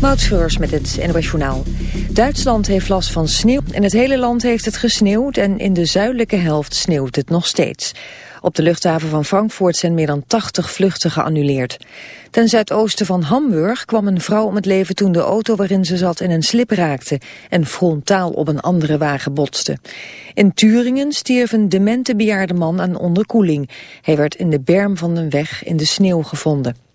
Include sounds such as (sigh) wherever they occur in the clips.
Moutschreurs met het NOS Journaal. Duitsland heeft last van sneeuw. In het hele land heeft het gesneeuwd en in de zuidelijke helft sneeuwt het nog steeds. Op de luchthaven van Frankfurt zijn meer dan 80 vluchten geannuleerd. Ten zuidoosten van Hamburg kwam een vrouw om het leven toen de auto waarin ze zat in een slip raakte en frontaal op een andere wagen botste. In Turingen stierf een demente bejaarde man aan onderkoeling. Hij werd in de berm van een weg in de sneeuw gevonden.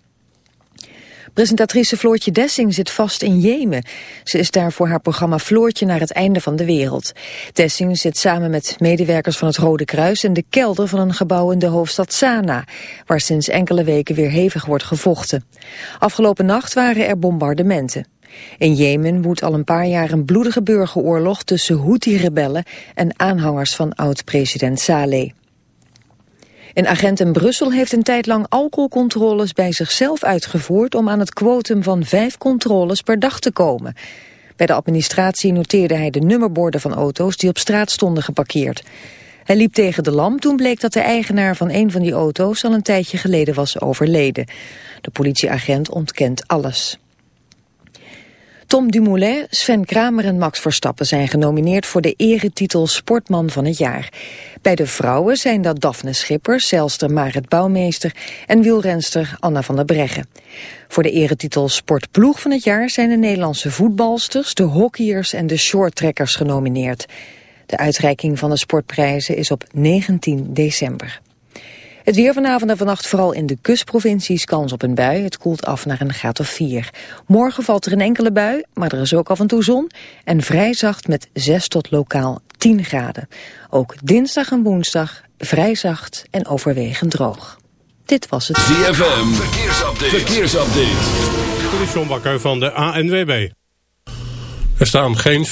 Presentatrice Floortje Dessing zit vast in Jemen. Ze is daar voor haar programma Floortje naar het einde van de wereld. Dessing zit samen met medewerkers van het Rode Kruis... in de kelder van een gebouw in de hoofdstad Sanaa... waar sinds enkele weken weer hevig wordt gevochten. Afgelopen nacht waren er bombardementen. In Jemen woedt al een paar jaar een bloedige burgeroorlog... tussen Houthi-rebellen en aanhangers van oud-president Saleh. Een agent in Brussel heeft een tijd lang alcoholcontroles bij zichzelf uitgevoerd om aan het quotum van vijf controles per dag te komen. Bij de administratie noteerde hij de nummerborden van auto's die op straat stonden geparkeerd. Hij liep tegen de lamp toen bleek dat de eigenaar van een van die auto's al een tijdje geleden was overleden. De politieagent ontkent alles. Tom Dumoulin, Sven Kramer en Max Verstappen zijn genomineerd voor de eretitel Sportman van het jaar. Bij de vrouwen zijn dat Daphne Schipper, Zelster Marit Bouwmeester en wielrenster Anna van der Breggen. Voor de eretitel Sportploeg van het jaar zijn de Nederlandse voetbalsters, de hockeyers en de shorttrekkers genomineerd. De uitreiking van de sportprijzen is op 19 december. Het weer vanavond en vannacht vooral in de kustprovincies kans op een bui. Het koelt af naar een graad of 4. Morgen valt er een enkele bui, maar er is ook af en toe zon. En vrij zacht met 6 tot lokaal 10 graden. Ook dinsdag en woensdag vrij zacht en overwegend droog. Dit was het ZFM Verkeersupdate. Verkeersupdate. Dit is John Bakker van de ANWB. Er staan geen...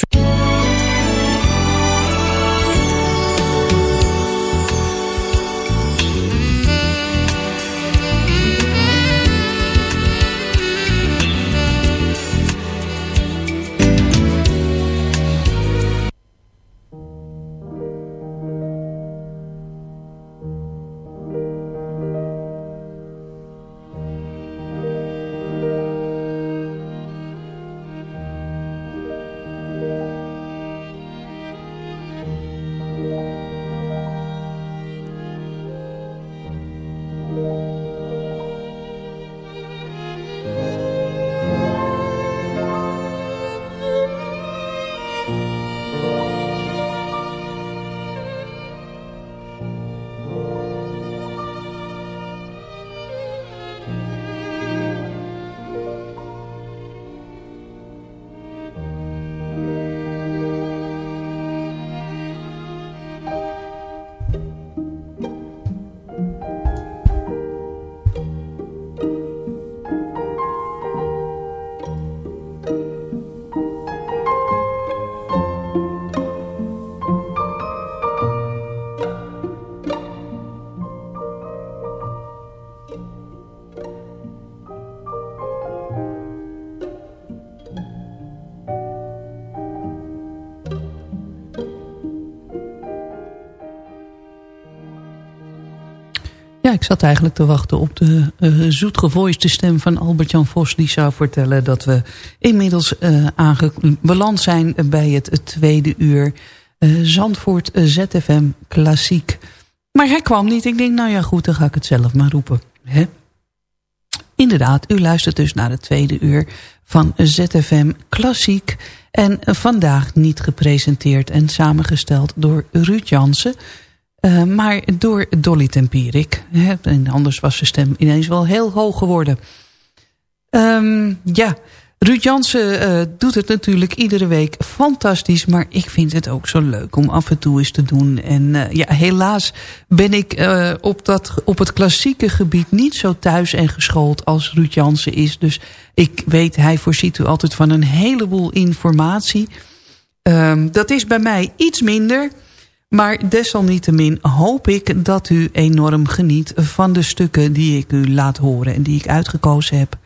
ik zat eigenlijk te wachten op de uh, stem van Albert-Jan Vos... die zou vertellen dat we inmiddels uh, beland zijn bij het, tweede uur... Uh, Zandvoort ZFM Klassiek. Maar hij kwam niet. Ik denk, nou ja goed, dan ga ik het zelf maar roepen. Hè? Inderdaad, u luistert dus naar het tweede uur van ZFM Klassiek... En vandaag niet gepresenteerd en samengesteld door Ruud Jansen... Uh, maar door Dolly Tempierik. En anders was zijn stem ineens wel heel hoog geworden. Um, ja, Ruud Jansen uh, doet het natuurlijk iedere week fantastisch. Maar ik vind het ook zo leuk om af en toe eens te doen. En uh, ja, helaas ben ik op, dat, op het klassieke gebied niet zo thuis en geschoold als Ruud Jansen is. Dus ik weet, hij voorziet u altijd van een heleboel informatie. Um, dat is bij mij iets minder... Maar desalniettemin hoop ik dat u enorm geniet van de stukken die ik u laat horen en die ik uitgekozen heb.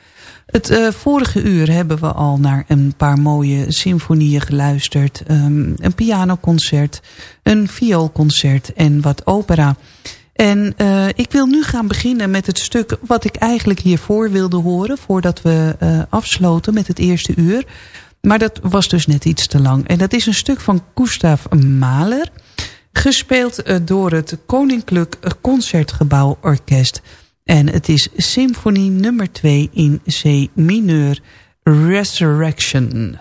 Het eh, vorige uur hebben we al naar een paar mooie symfonieën geluisterd. Ehm, een pianoconcert, een vioolconcert en wat opera. En eh, ik wil nu gaan beginnen met het stuk wat ik eigenlijk hiervoor wilde horen... voordat we eh, afsloten met het eerste uur. Maar dat was dus net iets te lang. En dat is een stuk van Gustav Mahler gespeeld eh, door het Koninklijk Concertgebouw Orkest. En het is symfonie nummer 2 in C mineur, Resurrection.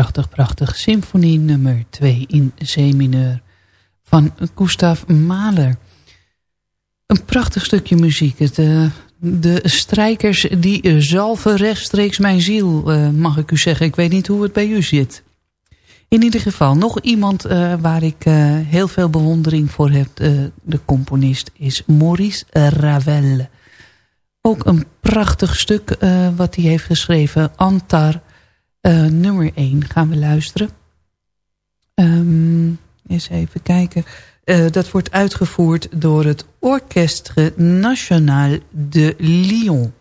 Prachtig, prachtig. Symfonie nummer 2 in C-mineur van Gustav Mahler. Een prachtig stukje muziek. Uh, de strijkers die zalven rechtstreeks mijn ziel, uh, mag ik u zeggen. Ik weet niet hoe het bij u zit. In ieder geval, nog iemand uh, waar ik heel veel bewondering voor heb. de componist is Maurice Ravel. Ook een prachtig stuk wat hij heeft geschreven. Antar uh, nummer 1 gaan we luisteren. Um, eens even kijken. Uh, dat wordt uitgevoerd door het Orchestre National de Lyon.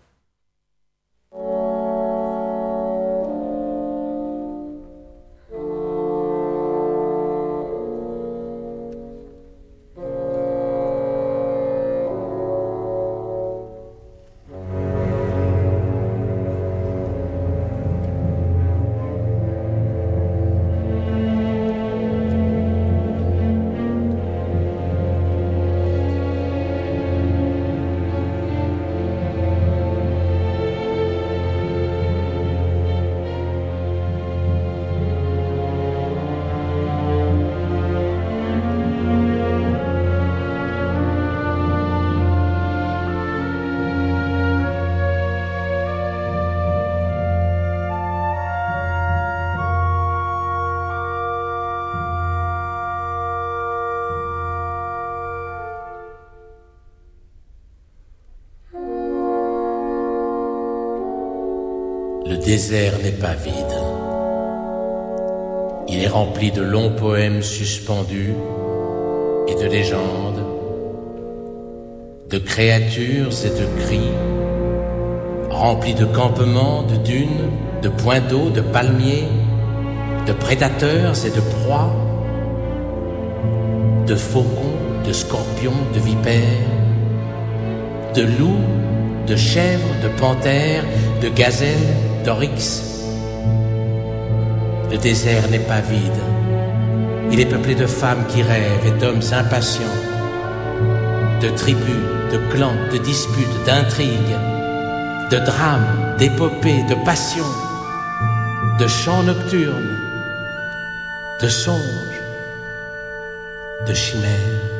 Désert n'est pas vide. Il est rempli de longs poèmes suspendus et de légendes, de créatures et de cris, rempli de campements, de dunes, de points d'eau, de palmiers, de prédateurs et de proies, de faucons, de scorpions, de vipères, de loups, de chèvres, de panthères, de gazelles, Le désert n'est pas vide. Il est peuplé de femmes qui rêvent et d'hommes impatients, de tribus, de clans, de disputes, d'intrigues, de drames, d'épopées, de passions, de chants nocturnes, de songes, de chimères.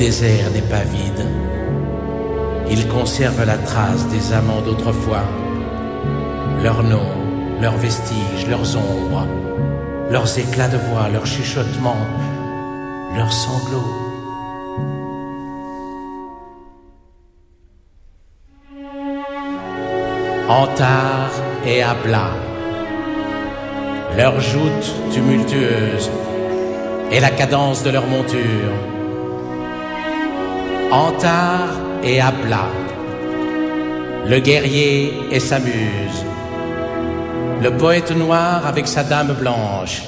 Désert n'est pas vide. Il conserve la trace des amants d'autrefois, leurs noms, leurs vestiges, leurs ombres, leurs éclats de voix, leurs chuchotements, leurs sanglots. Antar et Abla, leurs joutes tumultueuses et la cadence de leur monture Antar et à Le guerrier et sa muse. Le poète noir avec sa dame blanche.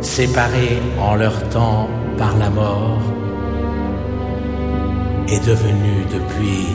Séparés en leur temps par la mort. Et devenus depuis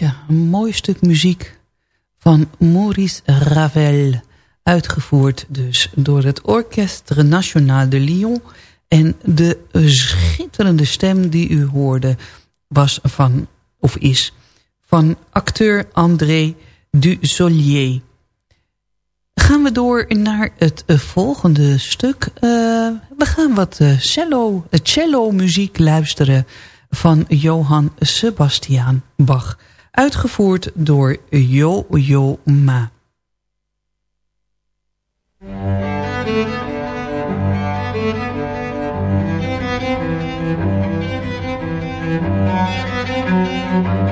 inséparables. een mooi stuk muziek van Maurice Ravel. Uitgevoerd dus door het Orchestre National de Lyon. En de schitterende stem die u hoorde was van, of is, van acteur André Dusolier. Gaan we door naar het eh, volgende stuk. Uh, we gaan wat uh, cello, cello muziek luisteren van Johann Sebastian Bach. Uitgevoerd door Jo-Jo Ma. kort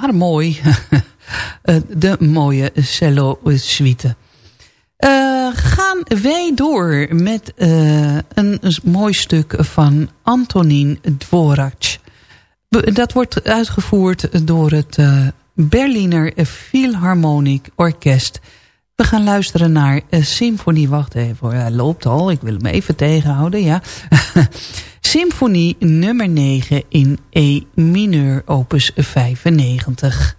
maar mooi. (laughs) Eh, de mooie cello suite. Uh, gaan wij door met uh, een mooi stuk van Antonin Dvorak. Dat wordt uitgevoerd door het Berliner Philharmonic Orkest. We gaan luisteren naar Symfonie. Wacht even, hij loopt al. Ik wil hem even tegenhouden, ja. (laughs) Symfonie nummer 9 in E mineur opus 95.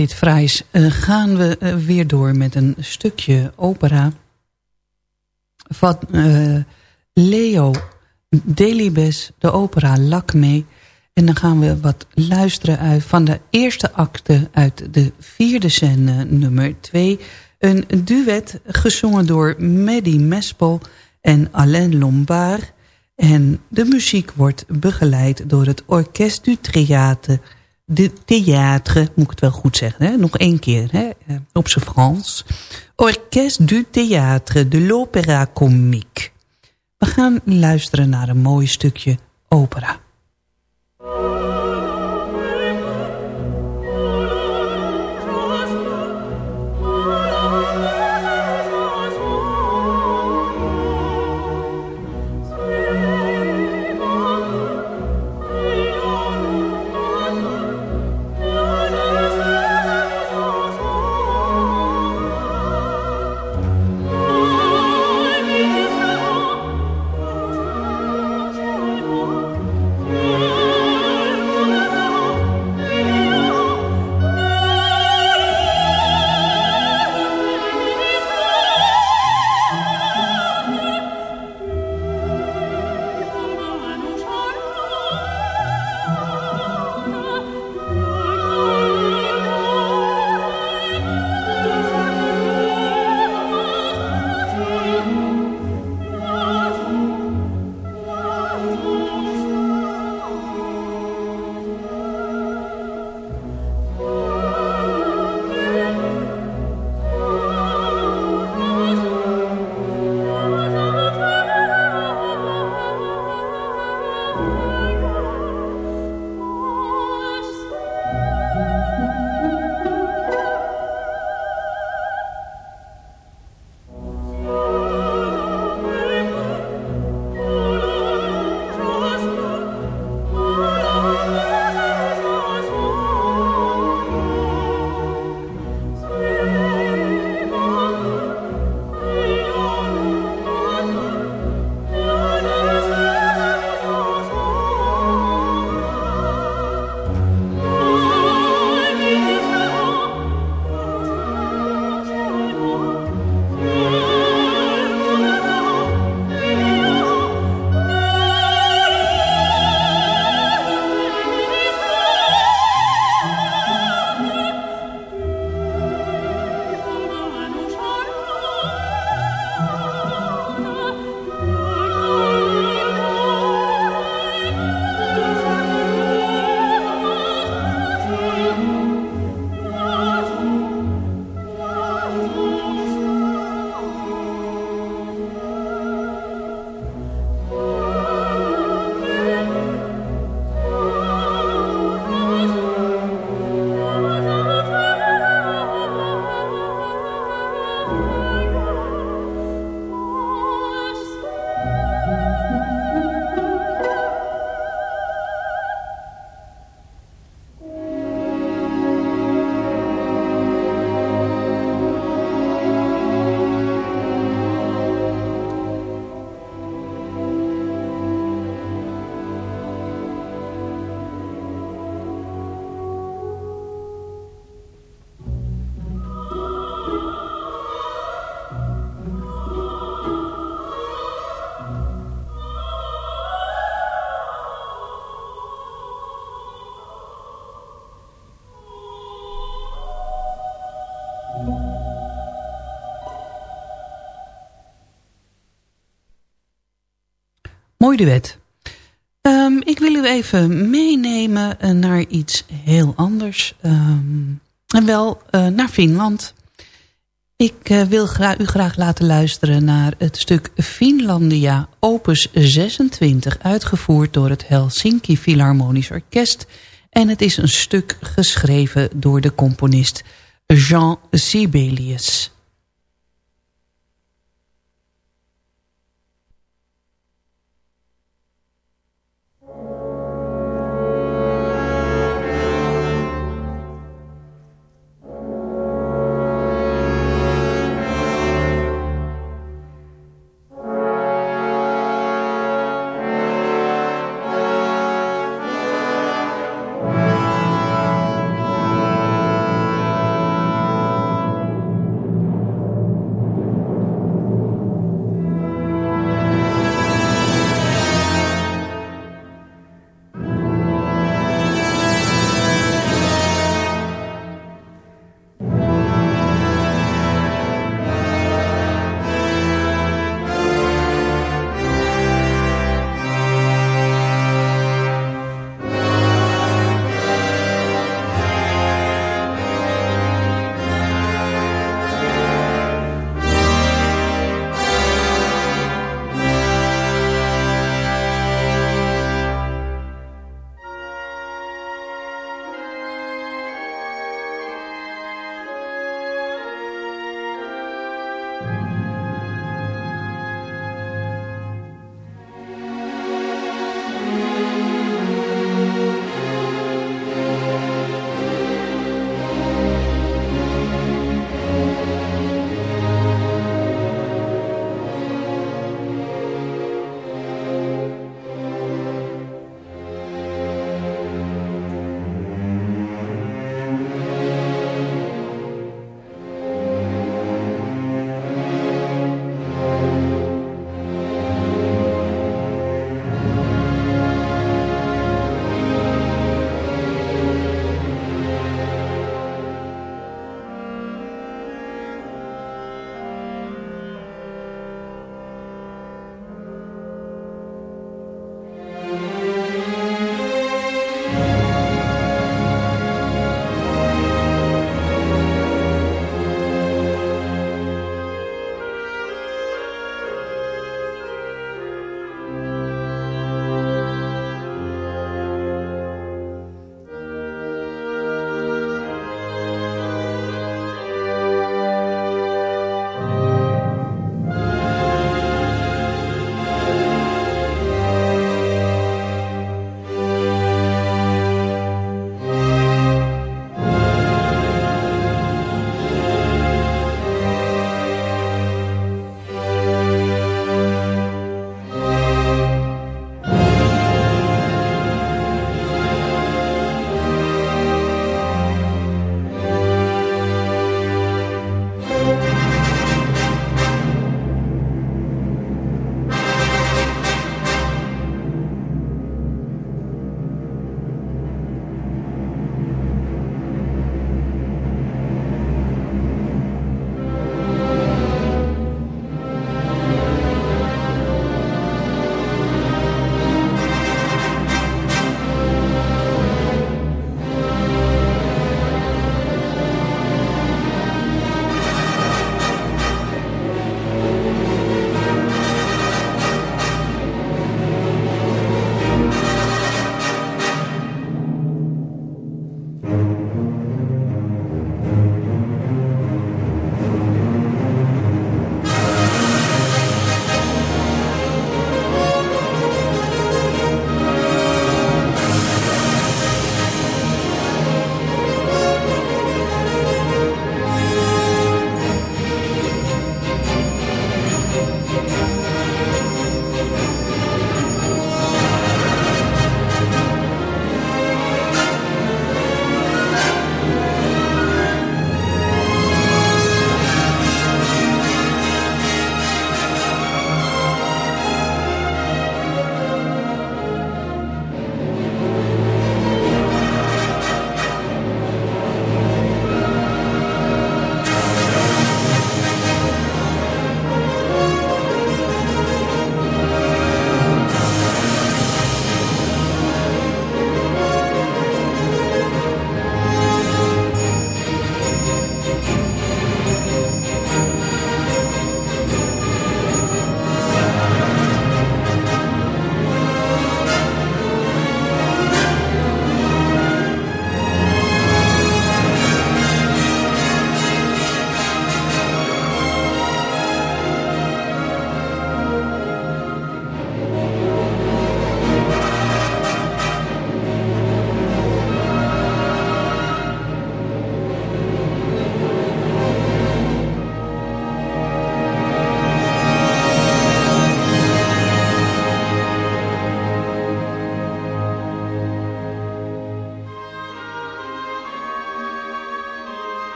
Dit frais uh, gaan we uh, weer door met een stukje opera van uh, Leo Delibes, de opera Lakme. En dan gaan we wat luisteren uit van de eerste acte uit de vierde scène nummer 2. Een duet gezongen door Mehdi Mespel en Alain Lombard. En de muziek wordt begeleid door het Orchest du Théâtre. De théâtre, moet ik het wel goed zeggen, hè? nog één keer, hè? op z'n Frans. Orchest du Théâtre de l'Opéra Comique. We gaan luisteren naar een mooi stukje opera. Mooi duet. Um, ik wil u even meenemen uh, naar iets heel anders. Um, en wel uh, naar Finland. Ik uh, wil u graag laten luisteren naar het stuk Finlandia opus 26... uitgevoerd door het Helsinki Philharmonisch Orkest. En het is een stuk geschreven door de componist Jean Sibelius.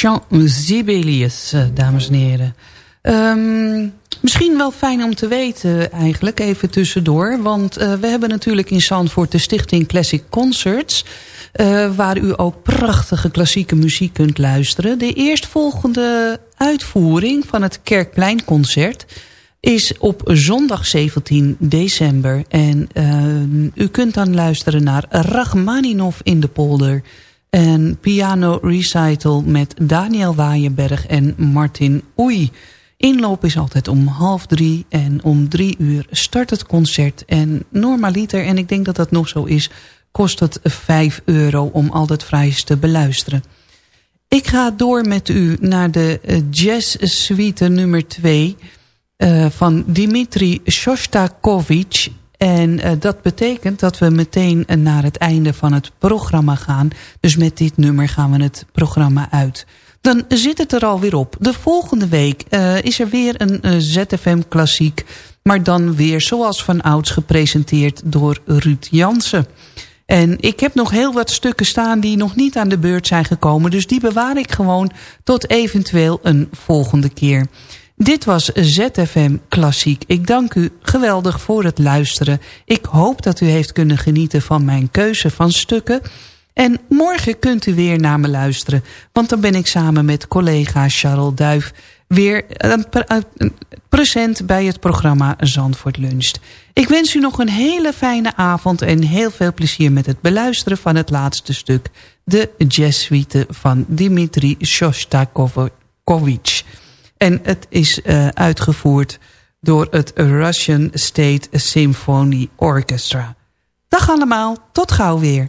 Jean Sibelius, dames en heren. Um, misschien wel fijn om te weten eigenlijk, even tussendoor. Want uh, we hebben natuurlijk in Zandvoort de stichting Classic Concerts... Uh, waar u ook prachtige klassieke muziek kunt luisteren. De eerstvolgende uitvoering van het Kerkpleinconcert is op zondag 17 december. En uh, u kunt dan luisteren naar Rachmaninov in de polder... en piano recital met Daniel Waaienberg en Martin Oei... Inloop is altijd om half drie en om drie uur start het concert. En normaliter, en ik denk dat dat nog zo is, kost het 5 euro om al dat te beluisteren. Ik ga door met u naar de eh, jazz suite nummer 2 uh, eh, van Dimitri Shostakovich. En uh, dat betekent dat we meteen naar het einde van het programma gaan. Dus met dit nummer gaan we het programma uit. Dan zit het er alweer op. De volgende week uh, is er weer een ZFM Klassiek. Maar dan weer zoals van ouds gepresenteerd door Ruud Jansen. En ik heb nog heel wat stukken staan die nog niet aan de beurt zijn gekomen. Dus die bewaar ik gewoon tot eventueel een volgende keer. Dit was ZFM Klassiek. Ik dank u geweldig voor het luisteren. Ik hoop dat u heeft kunnen genieten van mijn keuze van stukken... En morgen kunt u weer naar me luisteren. Want dan ben ik samen met collega Charles Duif weer present bij het programma Zandvoort Luncht. Ik wens u nog een hele fijne avond en heel veel plezier met het beluisteren van het laatste stuk. De jazzsuite van Dimitri Shostakovich. En het is uh, uitgevoerd door het Russian State Symphony Orchestra. Dag allemaal, tot gauw weer.